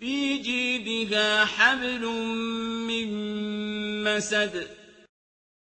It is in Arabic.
فِي جِيدِهَا حَبْلٌ مِّن مَّسَدٍ